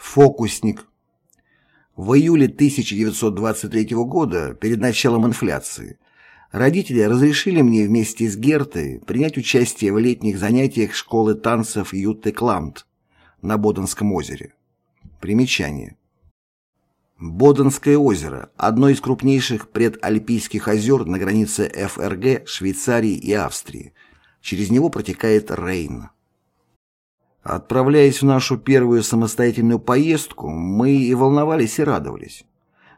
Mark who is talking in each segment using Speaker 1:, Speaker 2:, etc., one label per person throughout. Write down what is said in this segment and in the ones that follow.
Speaker 1: Фокусник. В июле 1923 года, перед началом инфляции, родители разрешили мне вместе с Гертой принять участие в летних занятиях школы танцев Ютте Кламт на Боденском озере. Примечание. Боденское озеро – одно из крупнейших предальпийских озер на границе ФРГ, Швейцарии и Австрии. Через него протекает Рейн. Отправляясь в нашу первую самостоятельную поездку, мы и волновались, и радовались.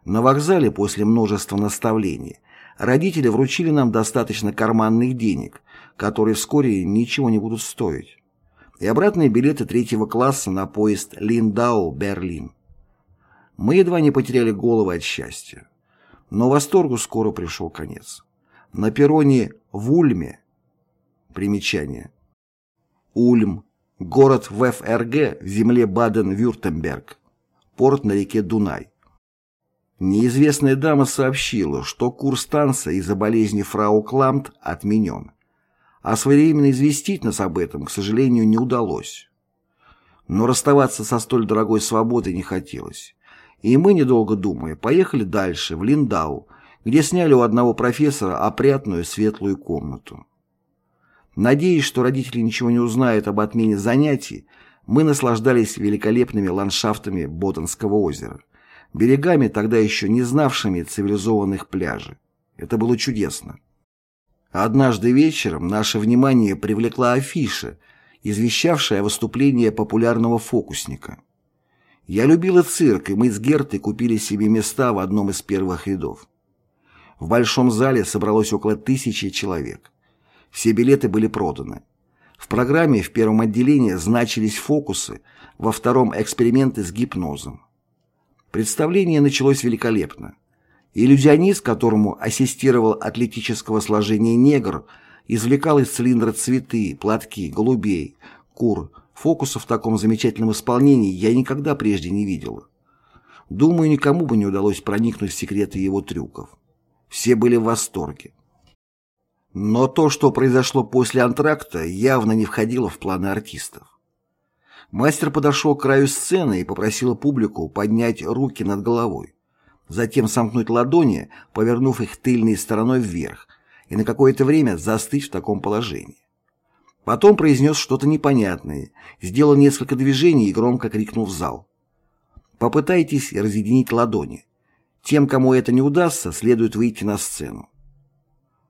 Speaker 1: На вокзале после множества наставлений родители вручили нам достаточно карманных денег, которые вскоре ничего не будут стоить, и обратные билеты третьего класса на поезд Линдау-Берлин. Мы едва не потеряли головы от счастья. Но восторгу скоро пришел конец. На перроне в Ульме примечание. Ульм Город в ФРГ в земле Баден-Вюртемберг. Порт на реке Дунай. Неизвестная дама сообщила, что курс танца из-за болезни фрау Кламт отменен. А своевременно известить нас об этом, к сожалению, не удалось. Но расставаться со столь дорогой свободой не хотелось. И мы, недолго думая, поехали дальше, в Линдау, где сняли у одного профессора опрятную светлую комнату. Надеясь, что родители ничего не узнают об отмене занятий, мы наслаждались великолепными ландшафтами Ботанского озера, берегами, тогда еще не знавшими цивилизованных пляжей. Это было чудесно. Однажды вечером наше внимание привлекла афиша, извещавшая о выступлении популярного фокусника. Я любила цирк, и мы с Гертой купили себе места в одном из первых рядов. В большом зале собралось около тысячи человек. Все билеты были проданы. В программе в первом отделении значились фокусы, во втором – эксперименты с гипнозом. Представление началось великолепно. Иллюзионист, которому ассистировал атлетического сложения негр, извлекал из цилиндра цветы, платки, голубей, кур. Фокусов в таком замечательном исполнении я никогда прежде не видела. Думаю, никому бы не удалось проникнуть в секреты его трюков. Все были в восторге. Но то, что произошло после антракта, явно не входило в планы артистов. Мастер подошел к краю сцены и попросил публику поднять руки над головой, затем сомкнуть ладони, повернув их тыльной стороной вверх, и на какое-то время застыть в таком положении. Потом произнес что-то непонятное, сделал несколько движений и громко крикнул в зал. «Попытайтесь разъединить ладони. Тем, кому это не удастся, следует выйти на сцену.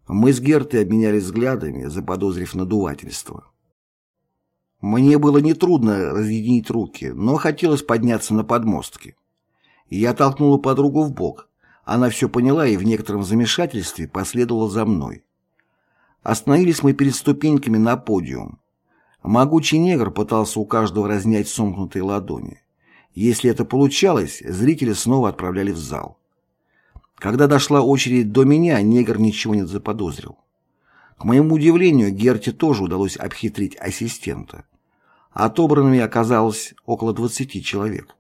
Speaker 1: Мы с Гертой обменялись взглядами, заподозрив надувательство. Мне было нетрудно разъединить руки, но хотелось подняться на подмостки. Я толкнула подругу в бок. Она все поняла и в некотором замешательстве последовала за мной. Остановились мы перед ступеньками на подиум. Могучий негр пытался у каждого разнять сомкнутые ладони. Если это получалось, зрители снова отправляли в зал. Когда дошла очередь до меня, негр ничего не заподозрил. К моему удивлению, Герте тоже удалось обхитрить ассистента. Отобранными оказалось около 20 человек.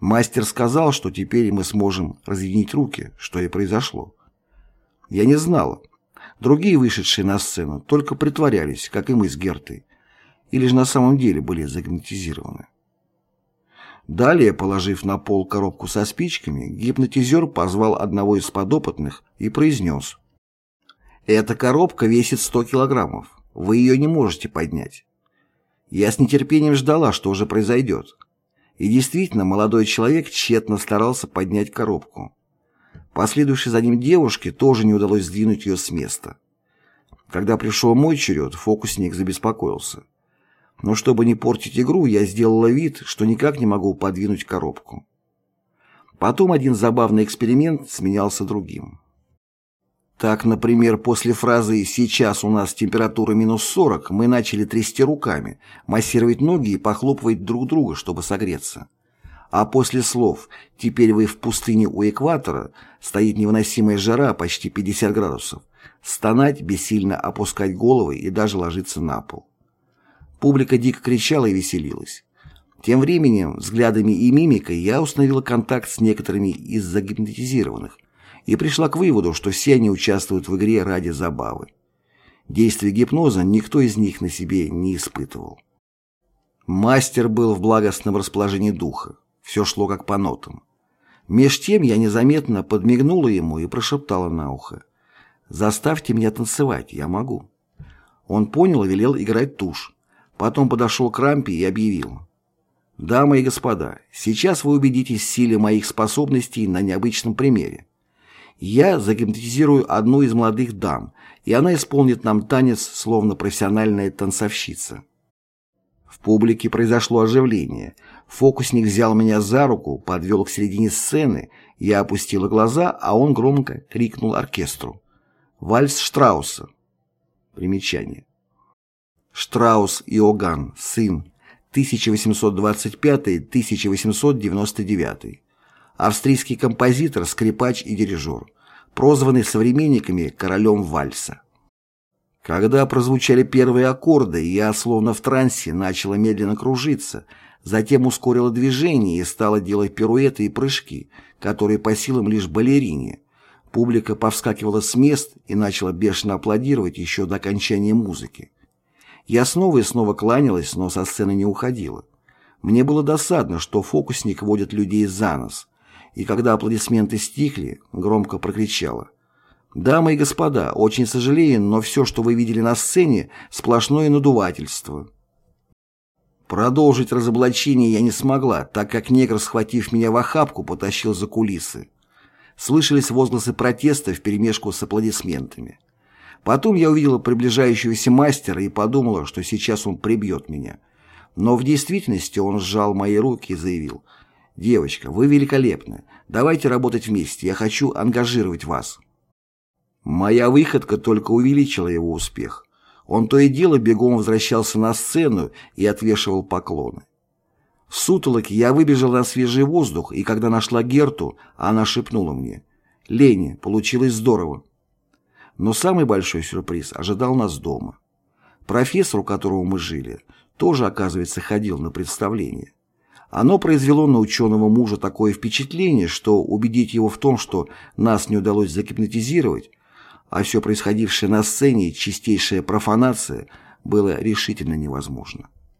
Speaker 1: Мастер сказал, что теперь мы сможем разъединить руки, что и произошло. Я не знала. Другие, вышедшие на сцену, только притворялись, как и мы с Гертой, или же на самом деле были загипнотизированы. Далее, положив на пол коробку со спичками, гипнотизер позвал одного из подопытных и произнес. «Эта коробка весит 100 килограммов. Вы ее не можете поднять». Я с нетерпением ждала, что же произойдет. И действительно, молодой человек тщетно старался поднять коробку. Последующей за ним девушке тоже не удалось сдвинуть ее с места. Когда пришел мой черед, фокусник забеспокоился. Но чтобы не портить игру, я сделала вид, что никак не могу подвинуть коробку. Потом один забавный эксперимент сменялся другим. Так, например, после фразы «сейчас у нас температура минус 40» мы начали трясти руками, массировать ноги и похлопывать друг друга, чтобы согреться. А после слов «теперь вы в пустыне у экватора» стоит невыносимая жара, почти 50 градусов, стонать, бессильно опускать головы и даже ложиться на пол. Публика дико кричала и веселилась. Тем временем, взглядами и мимикой я установила контакт с некоторыми из загипнотизированных и пришла к выводу, что все они участвуют в игре ради забавы. Действие гипноза никто из них на себе не испытывал. Мастер был в благостном расположении духа. Все шло как по нотам. Меж тем я незаметно подмигнула ему и прошептала на ухо. «Заставьте меня танцевать, я могу». Он понял и велел играть тушь. Потом подошел к рампе и объявил. «Дамы и господа, сейчас вы убедитесь в силе моих способностей на необычном примере. Я загипнотизирую одну из молодых дам, и она исполнит нам танец, словно профессиональная танцовщица». В публике произошло оживление. Фокусник взял меня за руку, подвел к середине сцены, я опустила глаза, а он громко крикнул оркестру. «Вальс Штрауса». Примечание. Штраус Иоганн, сын, 1825-1899. Австрийский композитор, скрипач и дирижер, прозванный современниками королем вальса. Когда прозвучали первые аккорды, я, словно в трансе, начала медленно кружиться, затем ускорила движение и стала делать пируэты и прыжки, которые по силам лишь балерине. Публика повскакивала с мест и начала бешено аплодировать еще до окончания музыки. Я снова и снова кланялась, но со сцены не уходила. Мне было досадно, что фокусник водит людей за нос, и когда аплодисменты стихли, громко прокричала. «Дамы и господа, очень сожалею, но все, что вы видели на сцене, сплошное надувательство». Продолжить разоблачение я не смогла, так как негр, схватив меня в охапку, потащил за кулисы. Слышались возгласы протеста вперемешку с аплодисментами. Потом я увидела приближающегося мастера и подумала, что сейчас он прибьет меня. Но в действительности он сжал мои руки и заявил, «Девочка, вы великолепны. Давайте работать вместе. Я хочу ангажировать вас». Моя выходка только увеличила его успех. Он то и дело бегом возвращался на сцену и отвешивал поклоны. В сутолоке я выбежал на свежий воздух, и когда нашла Герту, она шепнула мне, «Лени, получилось здорово». Но самый большой сюрприз ожидал нас дома. Профессор, у которого мы жили, тоже, оказывается, ходил на представление. Оно произвело на ученого мужа такое впечатление, что убедить его в том, что нас не удалось загипнотизировать, а все происходившее на сцене чистейшая профанация, было решительно невозможно.